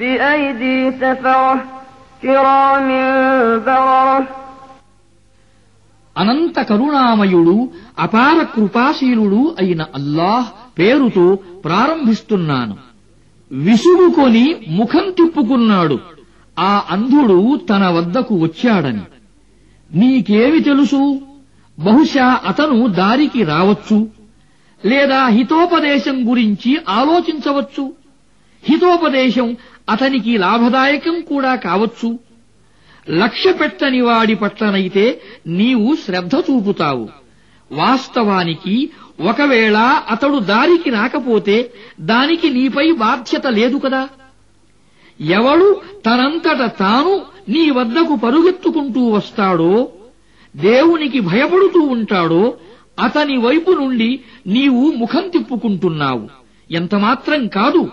بأيدي سفرة كرام بررة అనంత కరుణామయుడు అపార కృపాశీలుడు అయిన అల్లాహ్ పేరుతో ప్రారంభిస్తున్నాను విసుగుకొని ముఖం తిప్పుకున్నాడు ఆ అంధుడు తన వద్దకు వచ్చాడని నీకేమి తెలుసు బహుశా అతను దారికి రావచ్చు లేదా హితోపదేశం గురించి ఆలోచించవచ్చు హితోపదేశం అతనికి లాభదాయకం కూడా కావచ్చు. లక్ష్య పెట్టని వాడి పట్లనైతే నీవు శ్రద్ధ చూపుతావు. వాస్తవానికి ఒకవేళ అతడు దారికి రాకపోతే దానికి నీపై బాధ్యత లేదు కదా. ఎవడు తనంతట తాను నీ వద్దకు పరుగెత్తుకుంటూ వస్తాడో దేవునికి భయపడుతూ ఉంటాడో అతని వైపు నుండి నీవు ముఖం తిప్పుకుంటున్నావు. ఎంతమాత్రం కాదు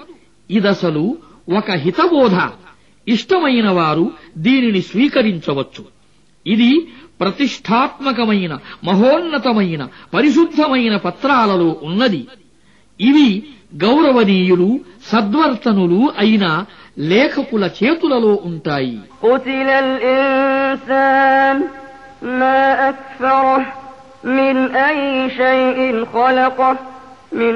ఇదసలు ఒక హితబోధ ఇష్టమైన వారు దీనిని స్వీకరించవచ్చు ఇది ప్రతిష్టాత్మకమైన మహోన్నతమైన పరిశుద్ధమైన పత్రాలలో ఉన్నది ఇవి గౌరవనీయులు సద్వర్తనులు అయిన లేఖకుల చేతులలో ఉంటాయి قتل الإنسان ما أكفره من أي شيء خلقه من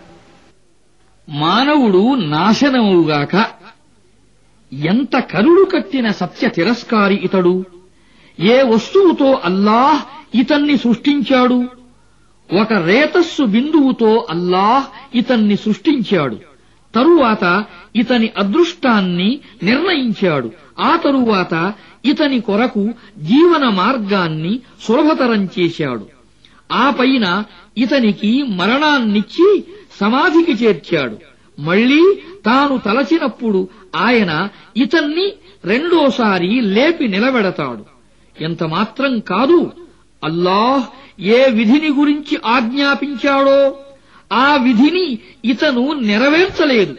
మానవుడు నాశనముగాక ఎంత కరుడు కట్టిన సత్య తిరస్కారి ఇతడు? ఏ వస్తువుతో అల్లాహ్ ఇతన్ని సృష్టించాడు? ఒక రేతస్సు బిందువుతో అల్లాహ్ ఇతన్ని సృష్టించాడు. తరువాత ఇతని అదృష్టాన్ని నిర్ణయించాడు. ఆ తరువాత ఇతని కొరకు జీవన మార్గాన్ని సులభతరం చేశాడు. ఆ పైన ఇతనికి మరణాన్నిచ్చి సమాధికి చేర్చాడు. మళ్ళీ తాను తలచినప్పుడు ఆయన ఇతన్ని రెండోసారి లేపి నిలబెడతాడు. ఎంత మాత్రం కాదు అల్లాహ్ ఏ విధిని గురించి ఆజ్ఞాపించాడో ఆ విధిని ఇతను నెరవేర్చలేదు.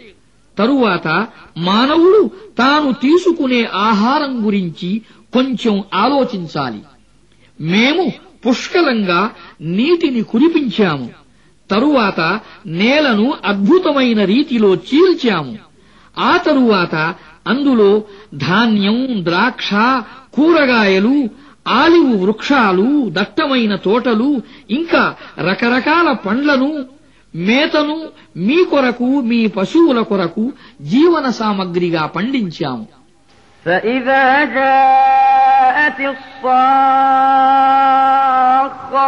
తరువాత మానవుడు తాను తీసుకునే ఆహారం గురించి కొంచెం ఆలోచించాలి. మేము పుష్కలంగా నీటిని కురిపించాము. తరువాత నేలను అద్భుతమైన రీతిలో చీల్చాము ఆ తరువాత అందులో ధాన్యం ద్రాక్ష కూరగాయలు ఆలివు వృక్షాలు దట్టమైన తోటలు ఇంకా రకరకాల పండ్లను మేతను మీ కొరకు మీ పశువుల కొరకు జీవన సామగ్రిగా పండించాము فإذا جاءت الصاخة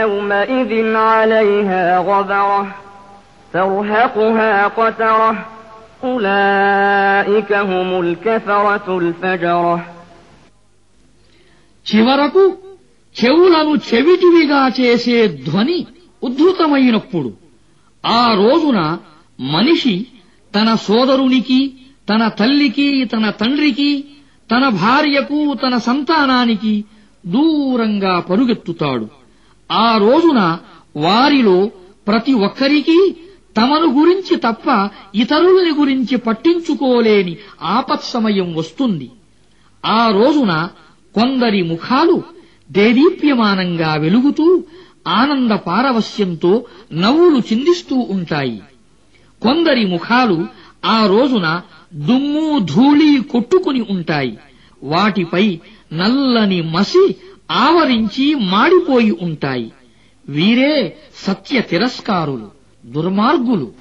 يومئذ عليها غبرة ترهقها قترة أولئك هم الكفرة الفجرة చివరకు చెవులను చెవిటివిగా చేసే ధ్వని ఉద్ధృతమైనప్పుడు ఆ రోజున మనిషి తన సోదరునికి తన తల్లికి తన తండ్రికి తన భార్యకు తన సంతానానికి దూరంగా పరుగెత్తుతాడు ఆ రోజున వారిలో ప్రతి ఒక్కరికీ తమను గురించి తప్ప ఇతరుల్ని గురించి పట్టించుకోలేని ఆపత్సమయం వస్తుంది. ఆ రోజున కొందరి ముఖాలు దేదీప్యమానంగా వెలుగుతూ ఆనంద పారవస్యంతో నవ్వులు చిందిస్తూ ఉంటాయి. కొందరి ముఖాలు ఆ రోజున దుమ్ము ధూళి కొట్టుకుని ఉంటాయి. వాటిపై నల్లని మసి ఆవరించి మాడిపోయి ఉంటాయి. వీరే సత్య తిరస్కారులు దుర్మార్గులు.